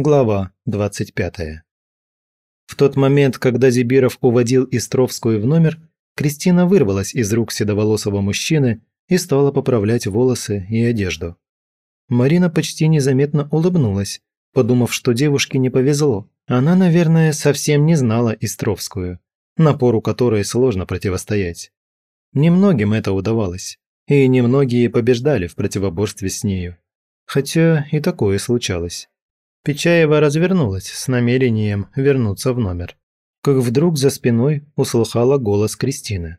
Глава 25. В тот момент, когда Зибиров уводил Истровскую в номер, Кристина вырвалась из рук седоволосого мужчины и стала поправлять волосы и одежду. Марина почти незаметно улыбнулась, подумав, что девушке не повезло. Она, наверное, совсем не знала Истровскую, напору которой сложно противостоять. Немногим это удавалось, и немногие побеждали в противоборстве с нею. Хотя и такое случалось. Печаева развернулась с намерением вернуться в номер. Как вдруг за спиной услыхала голос Кристины.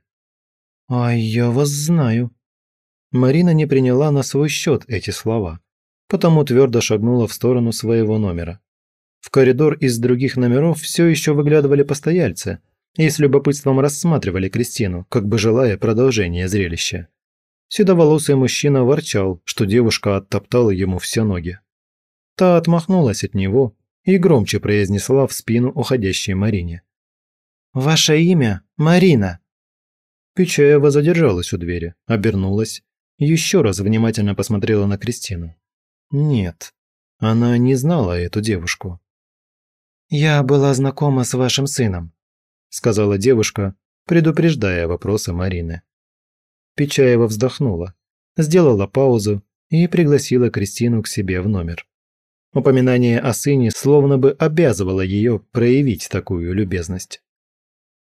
«А я вас знаю». Марина не приняла на свой счет эти слова, потому твердо шагнула в сторону своего номера. В коридор из других номеров все еще выглядывали постояльцы и с любопытством рассматривали Кристину, как бы желая продолжения зрелища. Седоволосый мужчина ворчал, что девушка оттоптала ему все ноги. Та отмахнулась от него и громче произнесла в спину уходящей Марине. «Ваше имя Марина!» Печаева задержалась у двери, обернулась, еще раз внимательно посмотрела на Кристину. Нет, она не знала эту девушку. «Я была знакома с вашим сыном», – сказала девушка, предупреждая вопросы Марины. Печаева вздохнула, сделала паузу и пригласила Кристину к себе в номер. Упоминание о сыне словно бы обязывало ее проявить такую любезность.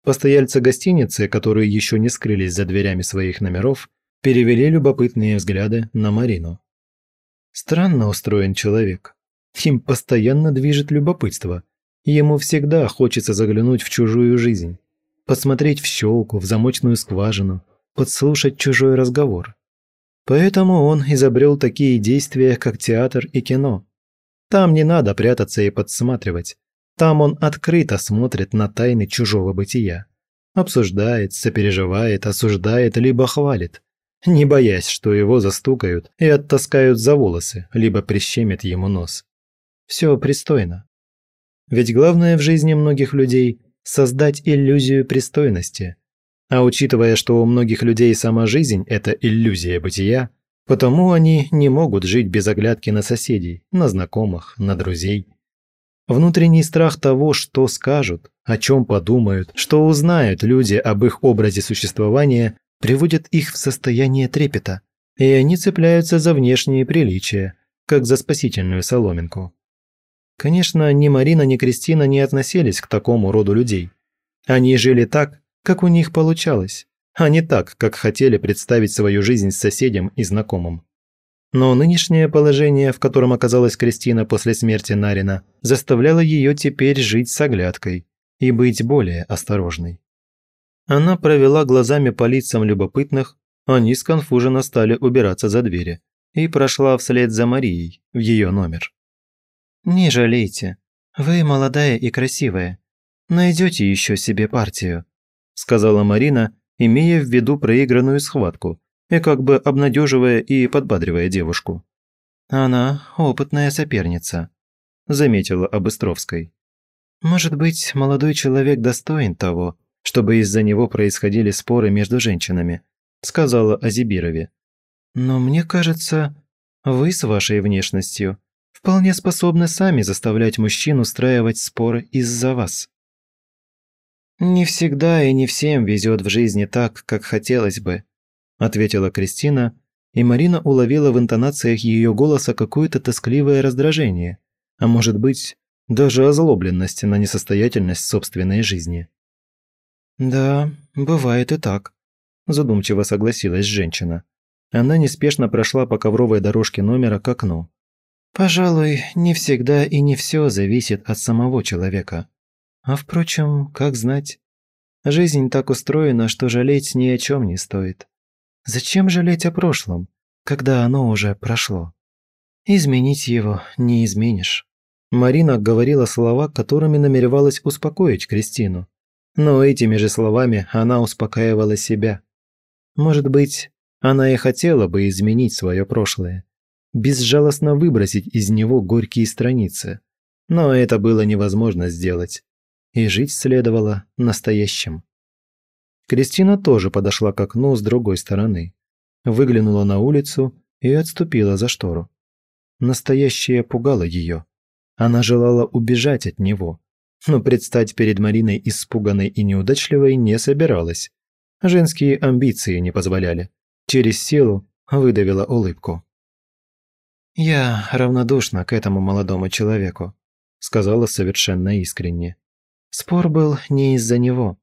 Постояльцы гостиницы, которые еще не скрылись за дверями своих номеров, перевели любопытные взгляды на Марину. Странно устроен человек. Им постоянно движет любопытство. Ему всегда хочется заглянуть в чужую жизнь, посмотреть в щелку, в замочную скважину, подслушать чужой разговор. Поэтому он изобрел такие действия, как театр и кино, там не надо прятаться и подсматривать. Там он открыто смотрит на тайны чужого бытия. Обсуждает, сопереживает, осуждает, либо хвалит, не боясь, что его застукают и оттаскают за волосы, либо прищемят ему нос. Все пристойно. Ведь главное в жизни многих людей – создать иллюзию пристойности. А учитывая, что у многих людей сама жизнь – это иллюзия бытия – Потому они не могут жить без оглядки на соседей, на знакомых, на друзей. Внутренний страх того, что скажут, о чем подумают, что узнают люди об их образе существования, приводит их в состояние трепета, и они цепляются за внешние приличия, как за спасительную соломинку. Конечно, ни Марина, ни Кристина не относились к такому роду людей. Они жили так, как у них получалось, а не так, как хотели представить свою жизнь с соседям и знакомым. Но нынешнее положение, в котором оказалась Кристина после смерти Нарина, заставляло ее теперь жить с оглядкой и быть более осторожной. Она провела глазами по лицам любопытных, они сконфуженно стали убираться за двери, и прошла вслед за Марией в ее номер. «Не жалейте, вы молодая и красивая, найдете еще себе партию», сказала Марина, имея в виду проигранную схватку и как бы обнадеживая и подбадривая девушку. «Она опытная соперница», – заметила Обыстровской. «Может быть, молодой человек достоин того, чтобы из-за него происходили споры между женщинами», – сказала Азибирове. «Но мне кажется, вы с вашей внешностью вполне способны сами заставлять мужчин устраивать споры из-за вас». «Не всегда и не всем везет в жизни так, как хотелось бы», ответила Кристина, и Марина уловила в интонациях ее голоса какое-то тоскливое раздражение, а может быть, даже озлобленность на несостоятельность собственной жизни. «Да, бывает и так», – задумчиво согласилась женщина. Она неспешно прошла по ковровой дорожке номера к окну. «Пожалуй, не всегда и не все зависит от самого человека. А впрочем, как знать. Жизнь так устроена, что жалеть ни о чем не стоит. Зачем жалеть о прошлом, когда оно уже прошло? Изменить его не изменишь. Марина говорила слова, которыми намеревалась успокоить Кристину. Но этими же словами она успокаивала себя. Может быть, она и хотела бы изменить свое прошлое, безжалостно выбросить из него горькие страницы. Но это было невозможно сделать и жить следовало настоящим. Кристина тоже подошла к окну с другой стороны, выглянула на улицу и отступила за штору. Настоящее пугало ее. Она желала убежать от него, но предстать перед Мариной испуганной и неудачливой не собиралась. Женские амбиции не позволяли. Через силу выдавила улыбку. «Я равнодушна к этому молодому человеку», – сказала совершенно искренне. «Спор был не из-за него.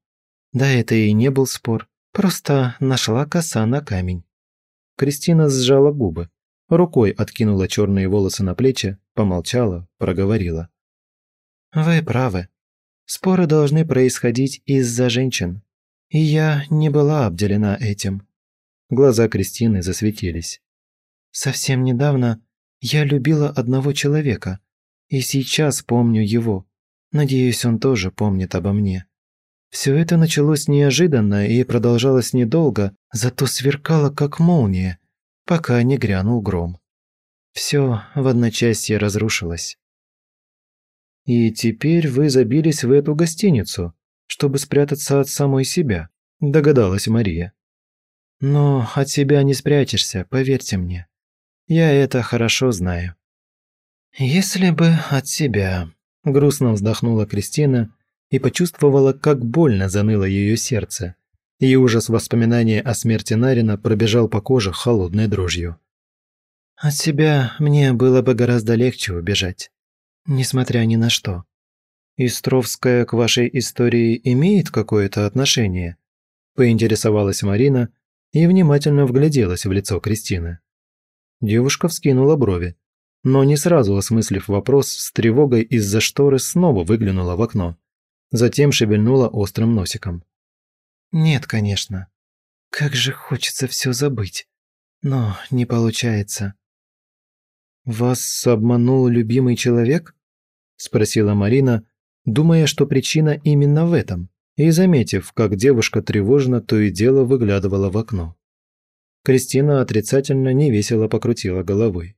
Да это и не был спор, просто нашла коса на камень». Кристина сжала губы, рукой откинула черные волосы на плечи, помолчала, проговорила. «Вы правы. Споры должны происходить из-за женщин. И я не была обделена этим». Глаза Кристины засветились. «Совсем недавно я любила одного человека, и сейчас помню его. Надеюсь, он тоже помнит обо мне. Все это началось неожиданно и продолжалось недолго, зато сверкало как молния, пока не грянул гром. Все в одночасье разрушилось. «И теперь вы забились в эту гостиницу, чтобы спрятаться от самой себя», – догадалась Мария. «Но от себя не спрячешься, поверьте мне. Я это хорошо знаю». «Если бы от себя», – грустно вздохнула Кристина и почувствовала, как больно заныло ее сердце. И ужас воспоминания о смерти Нарина пробежал по коже холодной дрожью. От себя мне было бы гораздо легче убежать, несмотря ни на что. Истровская к вашей истории имеет какое-то отношение? Поинтересовалась Марина и внимательно вгляделась в лицо Кристины. Девушка вскинула брови, но не сразу осмыслив вопрос, с тревогой из-за шторы снова выглянула в окно. Затем шевельнула острым носиком. «Нет, конечно. Как же хочется все забыть. Но не получается. «Вас обманул любимый человек?» – спросила Марина, думая, что причина именно в этом, и заметив, как девушка тревожно то и дело выглядывала в окно. Кристина отрицательно невесело покрутила головой.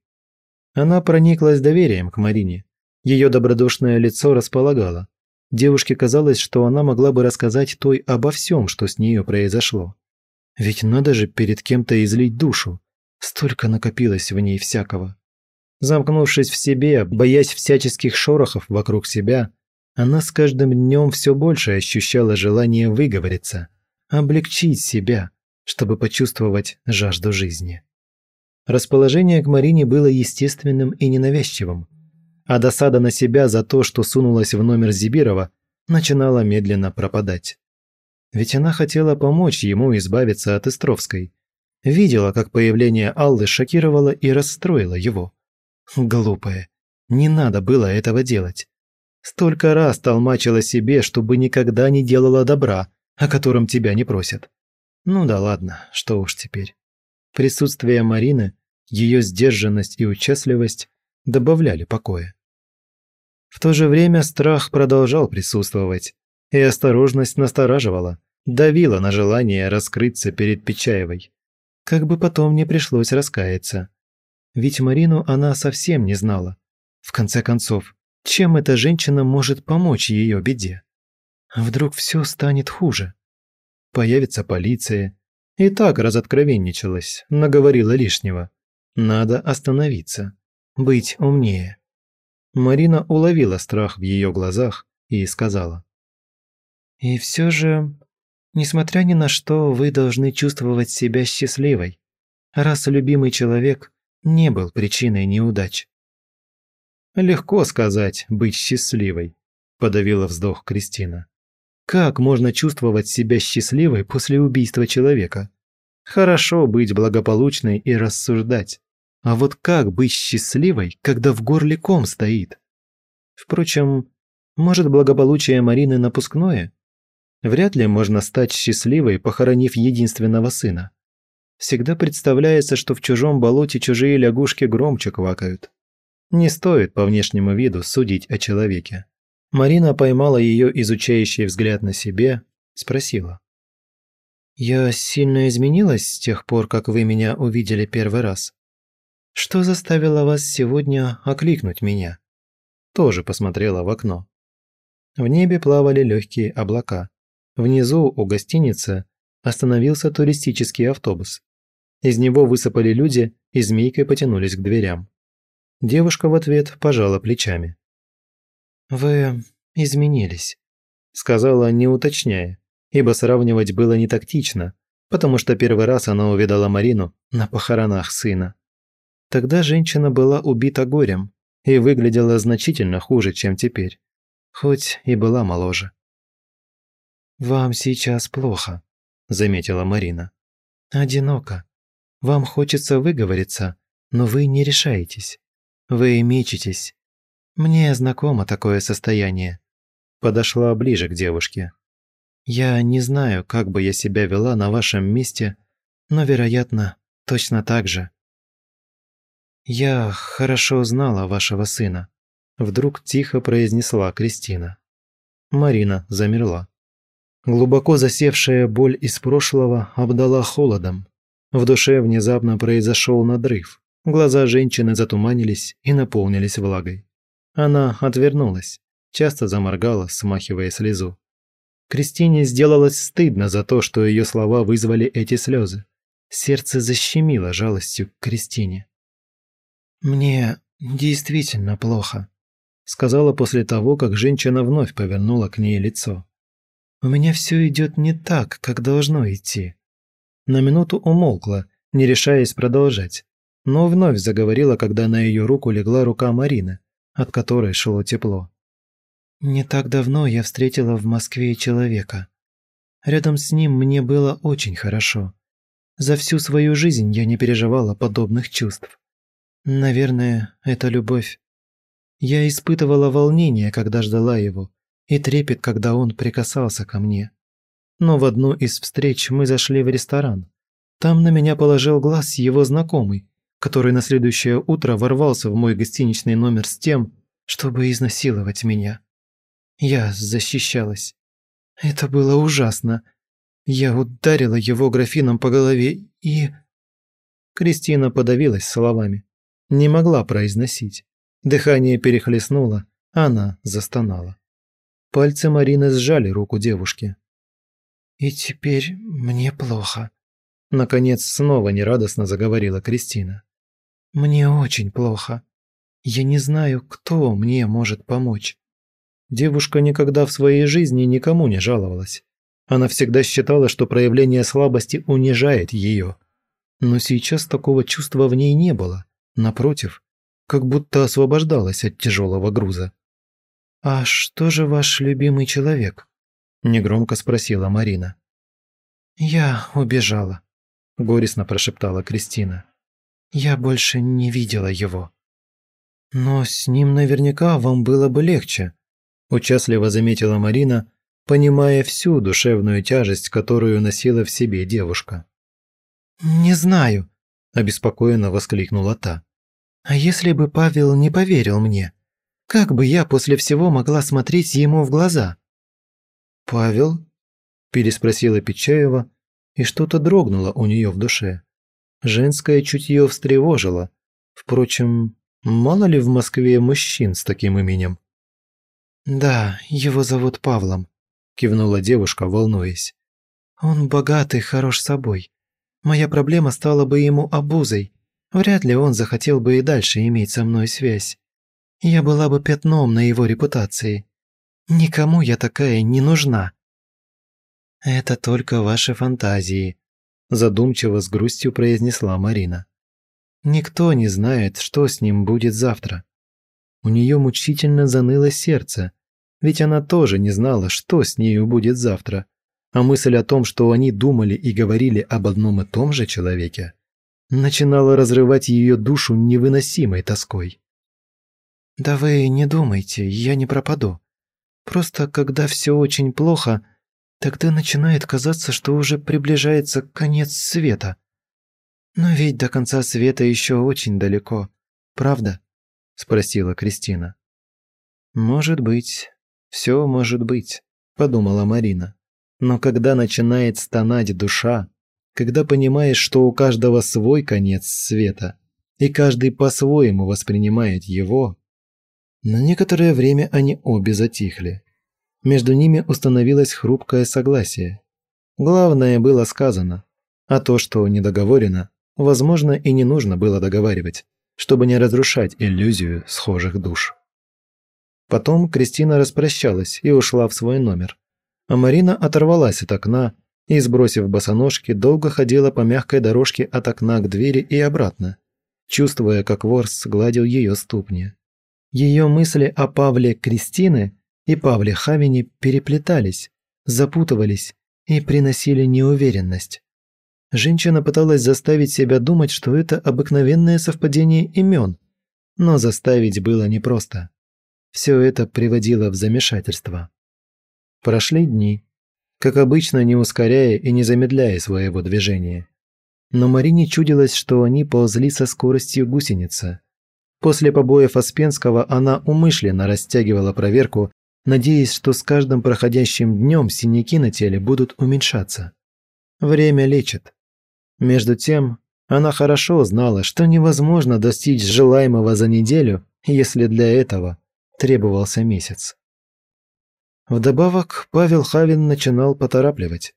Она прониклась доверием к Марине. Ее добродушное лицо располагало. Девушке казалось, что она могла бы рассказать той обо всем, что с нее произошло. Ведь надо же перед кем-то излить душу. Столько накопилось в ней всякого. Замкнувшись в себе, боясь всяческих шорохов вокруг себя, она с каждым днем все больше ощущала желание выговориться, облегчить себя, чтобы почувствовать жажду жизни. Расположение к Марине было естественным и ненавязчивым, а досада на себя за то, что сунулась в номер Зибирова, начинала медленно пропадать. Ведь она хотела помочь ему избавиться от Истровской. Видела, как появление Аллы шокировало и расстроило его. Глупая. Не надо было этого делать. Столько раз толмачила себе, чтобы никогда не делала добра, о котором тебя не просят. Ну да ладно, что уж теперь. Присутствие Марины, ее сдержанность и участливость добавляли покоя. В то же время страх продолжал присутствовать, и осторожность настораживала, давила на желание раскрыться перед Печаевой. Как бы потом не пришлось раскаяться. Ведь Марину она совсем не знала. В конце концов, чем эта женщина может помочь ее беде? Вдруг все станет хуже? Появится полиция. И так разоткровенничалась, наговорила лишнего. Надо остановиться, быть умнее. Марина уловила страх в ее глазах и сказала. «И все же, несмотря ни на что, вы должны чувствовать себя счастливой, раз любимый человек не был причиной неудач. «Легко сказать, быть счастливой», – подавила вздох Кристина. «Как можно чувствовать себя счастливой после убийства человека? Хорошо быть благополучной и рассуждать. А вот как быть счастливой, когда в горле ком стоит? Впрочем, может благополучие Марины напускное? Вряд ли можно стать счастливой, похоронив единственного сына всегда представляется, что в чужом болоте чужие лягушки громче квакают. Не стоит по внешнему виду судить о человеке. Марина поймала ее изучающий взгляд на себе, спросила. «Я сильно изменилась с тех пор, как вы меня увидели первый раз? Что заставило вас сегодня окликнуть меня?» Тоже посмотрела в окно. В небе плавали легкие облака. Внизу, у гостиницы, остановился туристический автобус. Из него высыпали люди и змейкой потянулись к дверям. Девушка в ответ пожала плечами. «Вы изменились», – сказала, не уточняя, ибо сравнивать было не тактично, потому что первый раз она увидала Марину на похоронах сына. Тогда женщина была убита горем и выглядела значительно хуже, чем теперь, хоть и была моложе. «Вам сейчас плохо», – заметила Марина. «Одиноко. Вам хочется выговориться, но вы не решаетесь. Вы мечетесь. Мне знакомо такое состояние». Подошла ближе к девушке. «Я не знаю, как бы я себя вела на вашем месте, но, вероятно, точно так же. «Я хорошо знала вашего сына», – вдруг тихо произнесла Кристина. Марина замерла. Глубоко засевшая боль из прошлого обдала холодом. В душе внезапно произошел надрыв. Глаза женщины затуманились и наполнились влагой. Она отвернулась, часто заморгала, смахивая слезу. Кристине сделалось стыдно за то, что ее слова вызвали эти слезы. Сердце защемило жалостью к Кристине. «Мне действительно плохо», – сказала после того, как женщина вновь повернула к ней лицо. «У меня все идет не так, как должно идти». На минуту умолкла, не решаясь продолжать, но вновь заговорила, когда на ее руку легла рука Марины, от которой шло тепло. «Не так давно я встретила в Москве человека. Рядом с ним мне было очень хорошо. За всю свою жизнь я не переживала подобных чувств. Наверное, это любовь. Я испытывала волнение, когда ждала его, и трепет, когда он прикасался ко мне. Но в одну из встреч мы зашли в ресторан. Там на меня положил глаз его знакомый, который на следующее утро ворвался в мой гостиничный номер с тем, чтобы изнасиловать меня. Я защищалась. Это было ужасно. Я ударила его графином по голове и... Кристина подавилась словами не могла произносить. Дыхание перехлестнуло, она застонала. Пальцы Марины сжали руку девушки. «И теперь мне плохо», – наконец снова нерадостно заговорила Кристина. «Мне очень плохо. Я не знаю, кто мне может помочь». Девушка никогда в своей жизни никому не жаловалась. Она всегда считала, что проявление слабости унижает ее. Но сейчас такого чувства в ней не было. Напротив, как будто освобождалась от тяжелого груза. «А что же ваш любимый человек?» – негромко спросила Марина. «Я убежала», – горестно прошептала Кристина. «Я больше не видела его». «Но с ним наверняка вам было бы легче», – участливо заметила Марина, понимая всю душевную тяжесть, которую носила в себе девушка. «Не знаю», обеспокоенно воскликнула та. «А если бы Павел не поверил мне? Как бы я после всего могла смотреть ему в глаза?» «Павел?» – переспросила Печаева, и что-то дрогнуло у нее в душе. Женское чутье встревожило. Впрочем, мало ли в Москве мужчин с таким именем? «Да, его зовут Павлом», – кивнула девушка, волнуясь. «Он богатый, хорош собой. Моя проблема стала бы ему обузой. Вряд ли он захотел бы и дальше иметь со мной связь. Я была бы пятном на его репутации. Никому я такая не нужна. Это только ваши фантазии, задумчиво с грустью произнесла Марина. Никто не знает, что с ним будет завтра. У нее мучительно заныло сердце, ведь она тоже не знала, что с нею будет завтра а мысль о том, что они думали и говорили об одном и том же человеке, начинала разрывать ее душу невыносимой тоской. «Да вы не думайте, я не пропаду. Просто когда все очень плохо, тогда начинает казаться, что уже приближается конец света. Но ведь до конца света еще очень далеко, правда?» – спросила Кристина. «Может быть, все может быть», – подумала Марина. Но когда начинает стонать душа, когда понимаешь, что у каждого свой конец света, и каждый по-своему воспринимает его, на некоторое время они обе затихли. Между ними установилось хрупкое согласие. Главное было сказано, а то, что не договорено, возможно, и не нужно было договаривать, чтобы не разрушать иллюзию схожих душ. Потом Кристина распрощалась и ушла в свой номер. А Марина оторвалась от окна и, сбросив босоножки, долго ходила по мягкой дорожке от окна к двери и обратно, чувствуя, как ворс гладил ее ступни. Ее мысли о Павле Кристины и Павле Хавине переплетались, запутывались и приносили неуверенность. Женщина пыталась заставить себя думать, что это обыкновенное совпадение имен, но заставить было непросто. Все это приводило в замешательство. Прошли дни, как обычно не ускоряя и не замедляя своего движения. Но Марине чудилось, что они ползли со скоростью гусеницы. После побоев Оспенского она умышленно растягивала проверку, надеясь, что с каждым проходящим днем синяки на теле будут уменьшаться. Время лечит. Между тем, она хорошо знала, что невозможно достичь желаемого за неделю, если для этого требовался месяц. Вдобавок, Павел Хавин начинал поторапливать.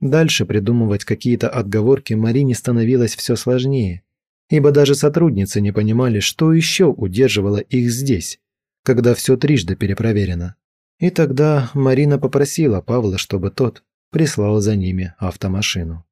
Дальше придумывать какие-то отговорки Марине становилось все сложнее, ибо даже сотрудницы не понимали, что еще удерживало их здесь, когда все трижды перепроверено. И тогда Марина попросила Павла, чтобы тот прислал за ними автомашину.